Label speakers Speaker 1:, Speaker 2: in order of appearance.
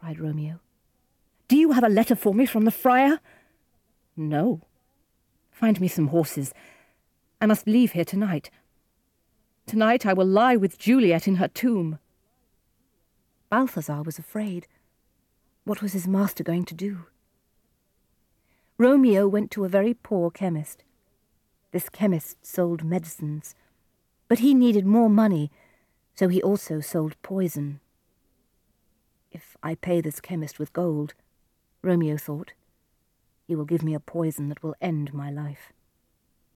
Speaker 1: cried Romeo. Do you have a letter for me from the friar? No. Find me some horses. I must leave here tonight. Tonight I will lie with Juliet in her tomb. Balthazar was afraid. What was his master going to do? Romeo went to a very poor chemist. This chemist sold medicines, but he needed more money, so he also sold poison. If I pay this chemist with gold, Romeo thought, he will give me a poison that will end my life.